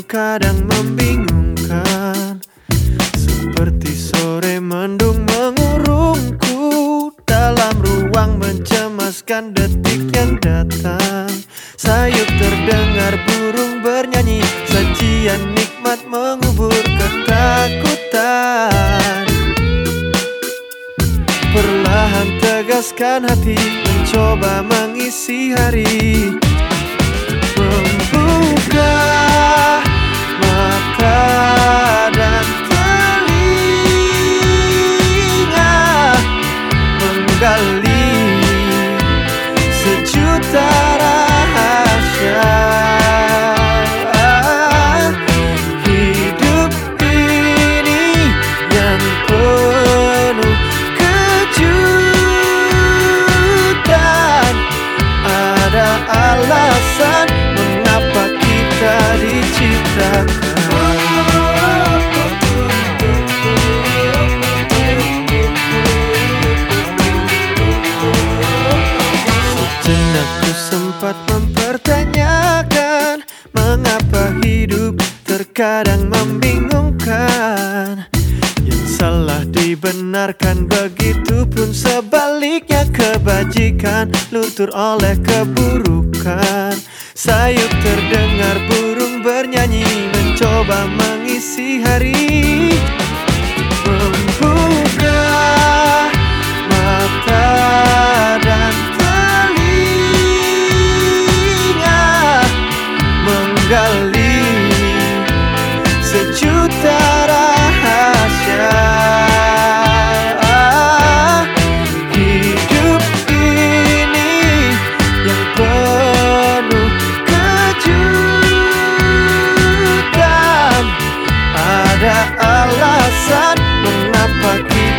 terkadang membingungkan. Seperti sore mendung mengurungku Dalam ruang mencemaskan detik yang datang. Sayup terdengar burung bernyanyi Sajian nikmat mengubur ketakutan. Perlahan tegaskan hati Mencoba mengisi hari 주 따라 하셔. Sempat mempertanyakan Mengapa hidup terkadang membingungkan. Yang salah dibenarkan Begitupun sebaliknya kebajikan Luntur oleh keburukan. Sayup terdengar burung bernyanyi Mencoba mengisi hari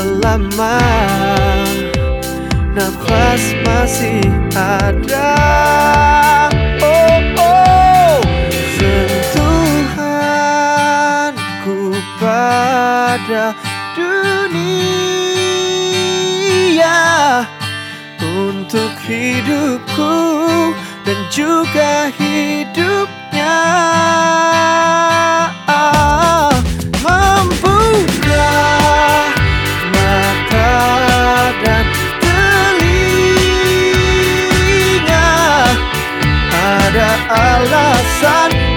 Selama nafas masih ada. Oh oh. Sentuhanku pada dunia Untuk hidupku dan juga hidupnya alasan